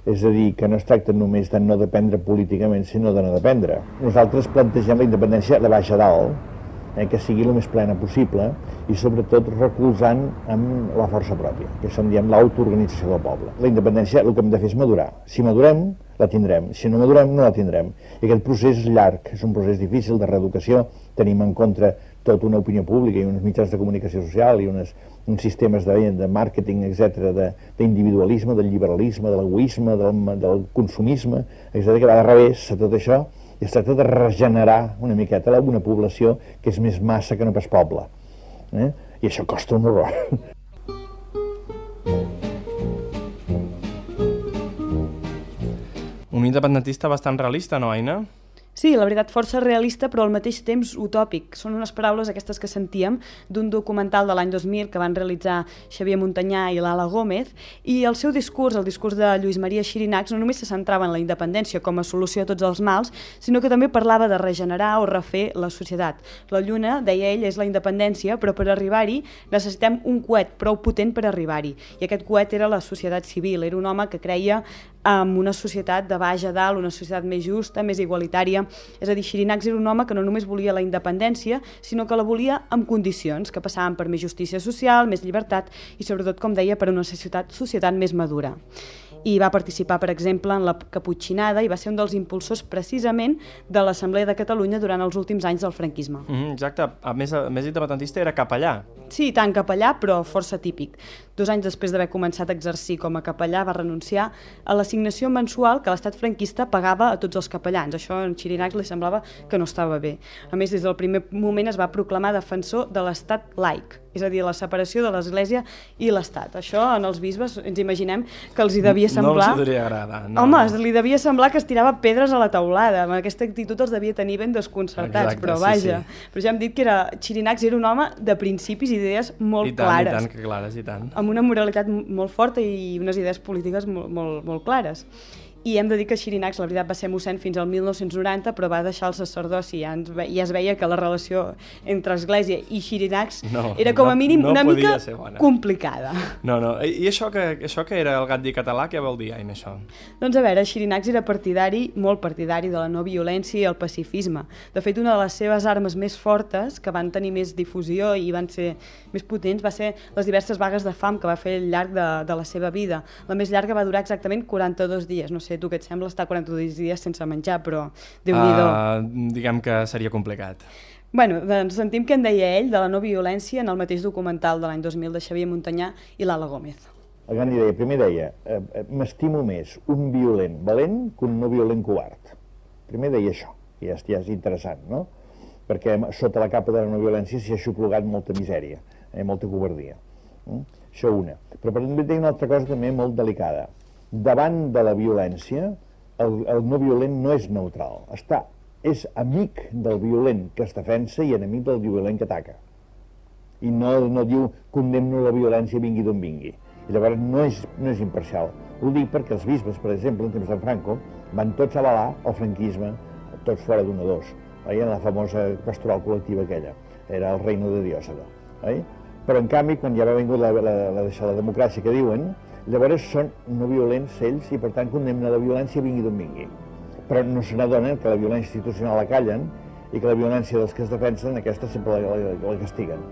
És a dir, que no es tracta només de no dependre políticament, sinó de no dependre. Nosaltres plantegem la independència de baix a dalt, eh, que sigui el més plena possible i sobretot recolzant amb la força pròpia, que això en diem l'autoorganització del poble. La independència el que hem de fer és madurar. Si madurem, la tindrem. Si no madurem, no la tindrem. I aquest procés és llarg, és un procés difícil de reeducació, tenim en compte tota una opinió pública i uns mitjans de comunicació social i unes, uns sistemes de, de màrqueting, etc d'individualisme, del liberalisme, de l'egoisme, del, del consumisme, etc que va de revés a tot això i es tracta de regenerar una miqueta una població que és més massa que no pas poble. Eh? I això costa un horror. Un independentista bastant realista, no, Aina? Sí, la veritat, força realista, però al mateix temps utòpic. Són unes paraules aquestes que sentíem d'un documental de l'any 2000 que van realitzar Xavier Montanyà i l'Ala Gómez, i el seu discurs, el discurs de Lluís Maria Xirinacs, no només se centrava en la independència com a solució a tots els mals, sinó que també parlava de regenerar o refer la societat. La lluna, deia ell, és la independència, però per arribar-hi necessitem un coet prou potent per arribar-hi. I aquest coet era la societat civil, era un home que creia en una societat de baix a dalt, una societat més justa, més igualitària. És a dir, Xirinacs era un home que no només volia la independència, sinó que la volia amb condicions, que passaven per més justícia social, més llibertat i sobretot, com deia, per una societat, societat més madura i va participar, per exemple, en la Caputxinada i va ser un dels impulsors precisament de l'Assemblea de Catalunya durant els últims anys del franquisme. Mm -hmm, exacte, a més, a més independentista era capellà. Sí, tant capellà, però força típic. Dos anys després d'haver començat a exercir com a capellà, va renunciar a l'assignació mensual que l'estat franquista pagava a tots els capellans. Això en Xirinacs li semblava que no estava bé. A més, des del primer moment es va proclamar defensor de l'estat laic, és a dir, la separació de l'Església i l'Estat. Això en els bisbes ens imaginem que els hi devia semblar... No els devia agradar. No, Home, no. li devia semblar que es tirava pedres a la taulada. Amb aquesta actitud els devia tenir ben desconcertats, Exacte, però sí, vaja. sí. Però ja hem dit que era, Xirinacs era un home de principis i idees molt I tant, clares i tant, que clares, i tant. amb una moralitat molt forta i unes idees polítiques molt, molt, molt clares. I hem de dir que Xirinacs, la veritat, va ser mossèn fins al 1990, però va deixar el sacerdoci. Ja, ens, ve- ja es veia que la relació entre Església i Xirinacs No, era com a no- mínim no una podia mica complicada. No, no, i això que, això que era el gat dir català, què vol dir, Aina, això? Doncs a veure, Xirinacs era partidari, molt partidari de la no violència i el pacifisme. De fet, una de les seves armes més fortes, que van tenir més difusió i van ser més potents, va ser les diverses vagues de fam que va fer al llarg de, de la seva vida. La més llarga va durar exactament 42 dies. No sé, tu què et sembla estar 42 dies sense menjar, però déu nhi Uh, diguem que seria complicat. Bueno, doncs sentim què en deia ell de la no violència en el mateix documental de l'any 2000 de Xavier Montanyà i l'Ala Gómez. El Gandhi deia, primer deia, eh, eh, m'estimo més un violent valent que un no violent covard. Primer deia això, que ja, és- ja és interessant, no? Perquè sota la capa de la no violència s'hi ha xuplugat molta misèria, eh, molta covardia. Mm? Això una. Però també deia una altra cosa també molt delicada. Davant de la violència, el, el no violent no és neutral. Està, és amic del violent que es defensa i enemic del violent que ataca i no, no diu condemno la violència vingui d'on vingui. I llavors no és, no és imparcial. Ho dic perquè els bisbes, per exemple, en temps de Franco, van tots avalar el franquisme, tots fora d'un o dos, oi? en la famosa pastoral col·lectiva aquella. Era el reino de Dios, allò. Oi? Però, en canvi, quan ja va vingut la, la, la, la, democràcia que diuen, llavors són no violents ells i, per tant, condemnen la violència vingui d'on vingui. Però no se n'adonen que la violència institucional la callen i que la violència dels que es defensen, aquesta sempre la, la, la castiguen.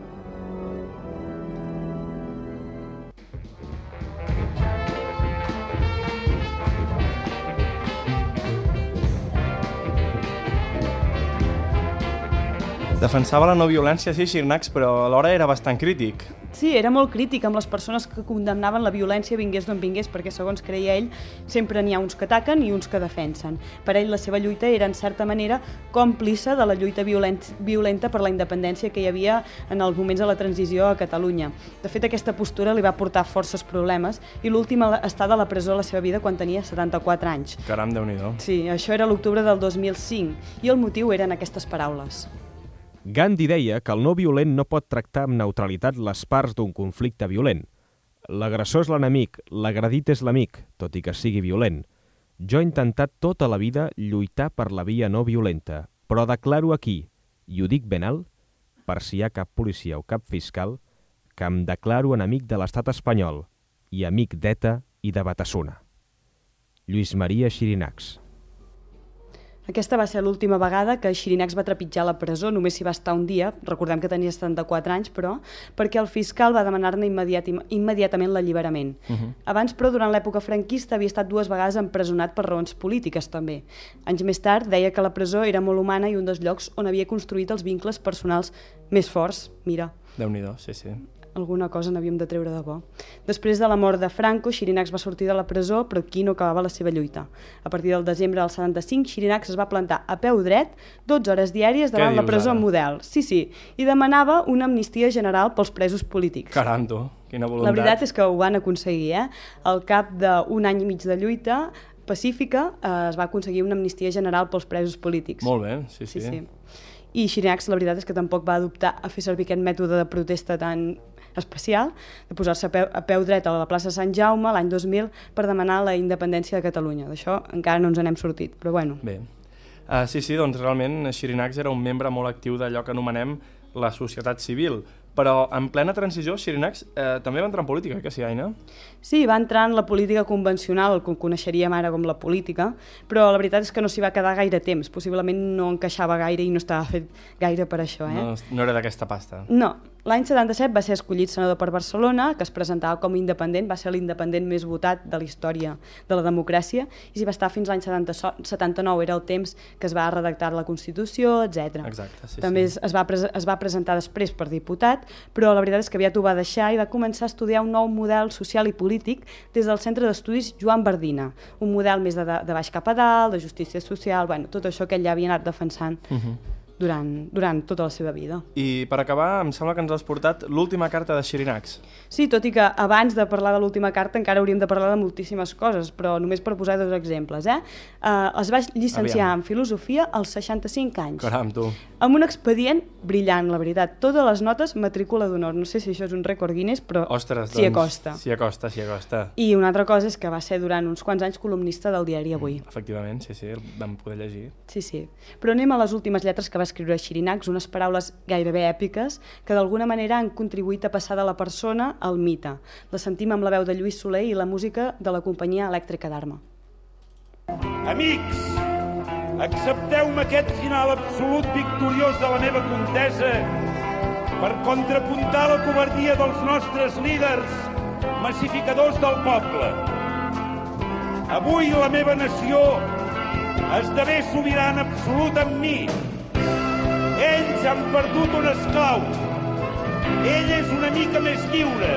Defensava la no violència, sí, Xirinacs, però alhora era bastant crític. Sí, era molt crític amb les persones que condemnaven la violència vingués d'on vingués, perquè segons creia ell, sempre n'hi ha uns que ataquen i uns que defensen. Per ell la seva lluita era, en certa manera, còmplice de la lluita violent, violenta per la independència que hi havia en els moments de la transició a Catalunya. De fet, aquesta postura li va portar forces problemes i l'última estada a la presó a la seva vida quan tenia 74 anys. Caram, déu nhi Sí, això era l'octubre del 2005 i el motiu eren aquestes paraules. Gandhi deia que el no violent no pot tractar amb neutralitat les parts d'un conflicte violent. L'agressor és l'enemic, l'agredit és l'amic, tot i que sigui violent. Jo he intentat tota la vida lluitar per la via no violenta, però declaro aquí, i ho dic ben alt, per si hi ha cap policia o cap fiscal, que em declaro enemic de l'estat espanyol i amic d'ETA i de Batasuna. Lluís Maria Xirinacs. Aquesta va ser l'última vegada que Xirinacs va trepitjar la presó, només s'hi va estar un dia, recordem que tenia 74 anys, però, perquè el fiscal va demanar-ne immediat, immediatament l'alliberament. Uh -huh. Abans, però, durant l'època franquista havia estat dues vegades empresonat per raons polítiques, també. Anys més tard, deia que la presó era molt humana i un dels llocs on havia construït els vincles personals més forts. Mira. déu nhi sí, sí alguna cosa n'havíem de treure de bo. Després de la mort de Franco, Xirinacs va sortir de la presó, però aquí no acabava la seva lluita. A partir del desembre del 75, Xirinacs es va plantar a peu dret 12 hores diàries davant la presó ara? model. Sí, sí, i demanava una amnistia general pels presos polítics. Caram, tu, quina voluntat. La veritat és que ho van aconseguir, eh? Al cap d'un any i mig de lluita pacífica eh, es va aconseguir una amnistia general pels presos polítics. Molt bé, sí, sí. sí, sí. I Xirinacs, la veritat és que tampoc va adoptar a fer servir aquest mètode de protesta tan especial de posar-se a, peu, a peu dret a la plaça Sant Jaume l'any 2000 per demanar la independència de Catalunya. D'això encara no ens n'hem sortit, però bueno. Bé. Uh, sí, sí, doncs realment Xirinacs era un membre molt actiu d'allò que anomenem la societat civil, però en plena transició, Xirinacs eh, també va entrar en política, que sí, Aina? Sí, va entrar en la política convencional, el que coneixeríem ara com la política, però la veritat és que no s'hi va quedar gaire temps. Possiblement no encaixava gaire i no estava fet gaire per això. Eh? No, no era d'aquesta pasta. No, L'any 77 va ser escollit senador per Barcelona, que es presentava com independent, va ser l'independent més votat de la història de la democràcia, i s'hi va estar fins l'any 79, era el temps que es va redactar la Constitució, etc. Exacte, sí, També sí. Es, va es va presentar després per diputat, però la veritat és que aviat ho va deixar i va començar a estudiar un nou model social i polític des del Centre d'Estudis Joan Bardina, un model més de, de baix cap a dalt, de justícia social, bueno, tot això que ell ja havia anat defensant. Uh -huh durant, durant tota la seva vida. I per acabar, em sembla que ens has portat l'última carta de Xirinacs. Sí, tot i que abans de parlar de l'última carta encara hauríem de parlar de moltíssimes coses, però només per posar dos exemples. Eh? Uh, es va llicenciar Aviam. en filosofia als 65 anys. Caram, tu. Amb un expedient brillant, la veritat. Totes les notes matrícula d'honor. No sé si això és un rècord Guinness, però Ostres, s'hi doncs, acosta. S'hi acosta, s'hi acosta. I una altra cosa és que va ser durant uns quants anys columnista del diari Avui. Mm, efectivament, sí, sí, el vam poder llegir. Sí, sí. Però anem a les últimes lletres que va escriure Xirinacs, unes paraules gairebé èpiques que d'alguna manera han contribuït a passar de la persona al mite. La sentim amb la veu de Lluís Soler i la música de la companyia elèctrica d'Arma. Amics, accepteu-me aquest final absolut victoriós de la meva contesa per contrapuntar la covardia dels nostres líders massificadors del poble. Avui la meva nació esdevé sobirana absolut amb mi ells han perdut un esclau. Ell és una mica més lliure,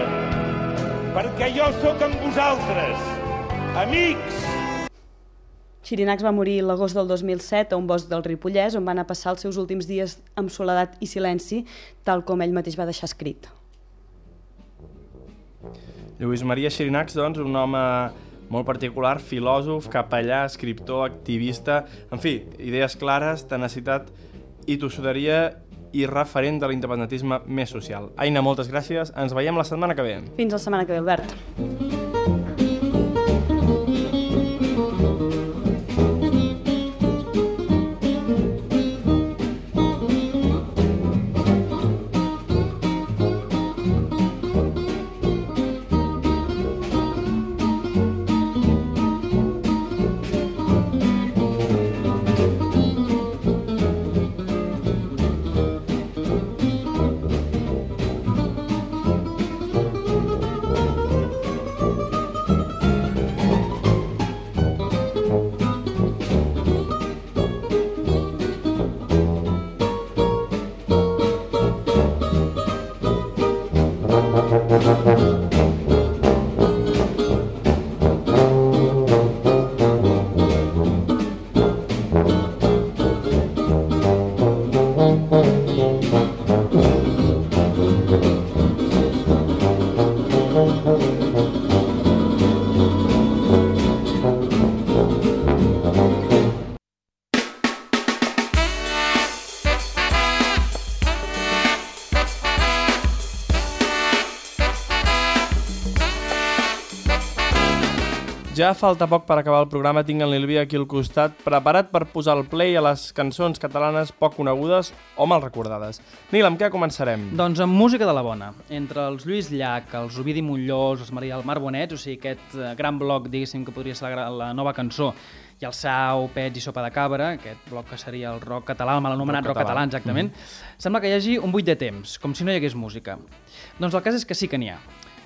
perquè jo sóc amb vosaltres, amics. Xirinacs va morir l'agost del 2007 a un bosc del Ripollès, on van a passar els seus últims dies amb soledat i silenci, tal com ell mateix va deixar escrit. Lluís Maria Xirinacs, doncs, un home molt particular, filòsof, capellà, escriptor, activista, en fi, idees clares, tenacitat i tossuderia i referent de l'independentisme més social. Aina, moltes gràcies. Ens veiem la setmana que ve. Fins la setmana que ve, Albert. Ja falta poc per acabar el programa, tinc el Nilvi aquí al costat, preparat per posar el play a les cançons catalanes poc conegudes o mal recordades. Nil, amb què començarem? Doncs amb música de la bona. Entre els Lluís Llach, els Ovidi Montllós, els Maria del Mar Bonets, o sigui, aquest eh, gran bloc, diguéssim, que podria ser la, la nova cançó, i el Sau, Pets i Sopa de Cabra, aquest bloc que seria el rock català, el mal anomenat Rock rock, català. exactament, sembla que hi hagi un buit de temps, com si no hi hagués música. Doncs el cas és que sí que n'hi ha.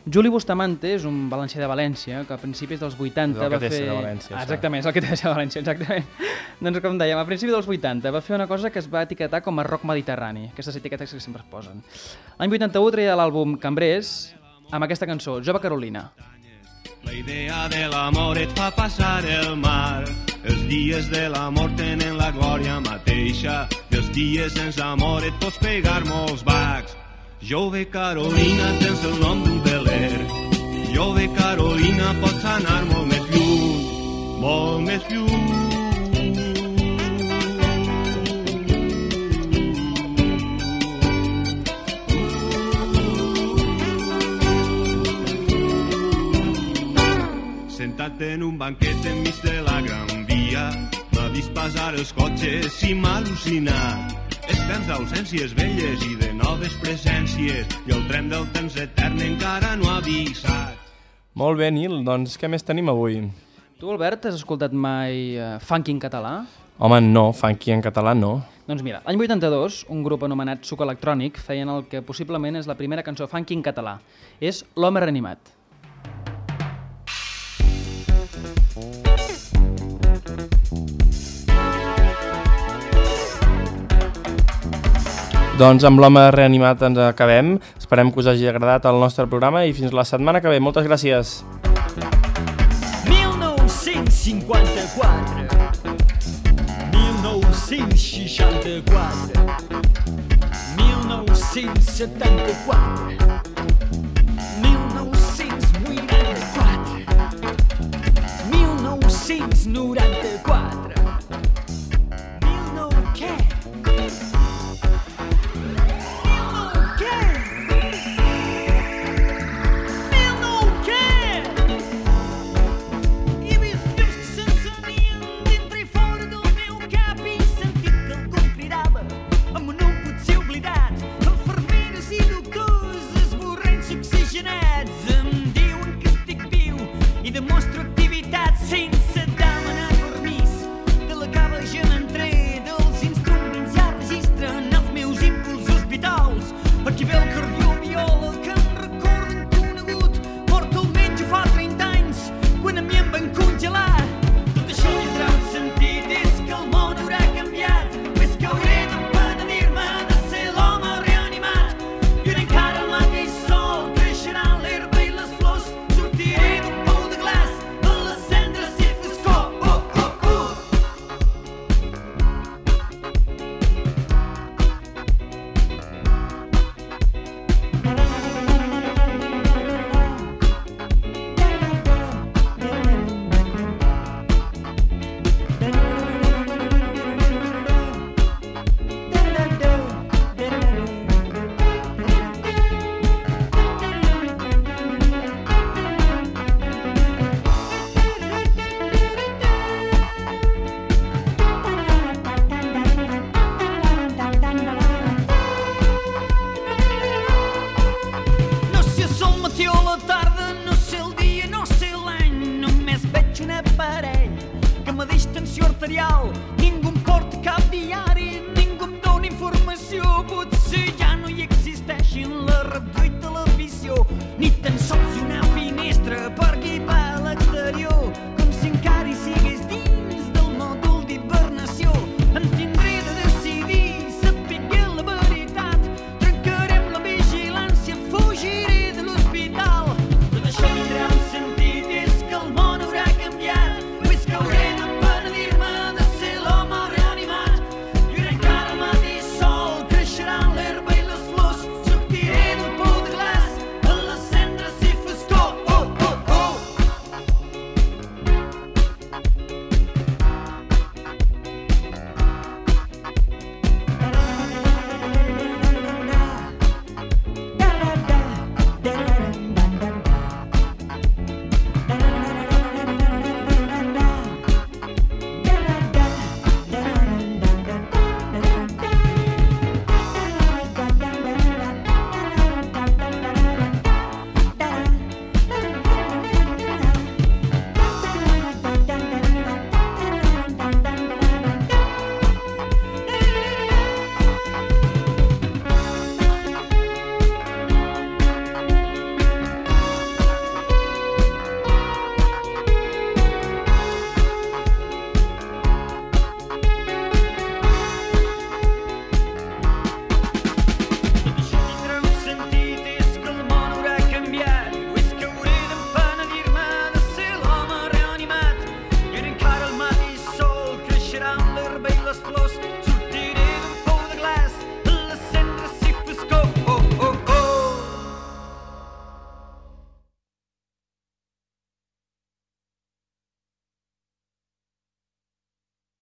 Juli Bustamante és un valencià de València que a principis dels 80 És el que va té fer... de València, Ah, exactament, és el que té de ser de València, exactament. <laughs> doncs com dèiem, a principis dels 80 va fer una cosa que es va etiquetar com a rock mediterrani, aquestes etiquetes que sempre es posen. L'any 81 treia l'àlbum Cambrers amb aquesta cançó, Jove Carolina. La idea de l'amor et fa passar el mar. Els dies de l'amor tenen la glòria mateixa i els dies sense amor et pots pegar molts bacs. Jove Carolina, tens el nom d'un veler. Jove Carolina, pots anar molt més lluny, molt més lluny. Sentat en un banquet enmig de la Gran Via, m'ha vist passar els cotxes i m'ha al·lucinat. Temps d'ausències velles i de noves presències, i el tren del temps etern encara no ha avisat. Molt bé, Nil, doncs què més tenim avui? Tu, Albert, has escoltat mai uh, funk en català? Home, no, funky en català no. Doncs mira, l'any 82, un grup anomenat Suc Electrònic feien el que possiblement és la primera cançó funky en català. És L'home reanimat. Doncs amb l'home reanimat ens acabem. Esperem que us hagi agradat el nostre programa i fins la setmana que ve. Moltes gràcies. 1954 1964 1974 1984 1994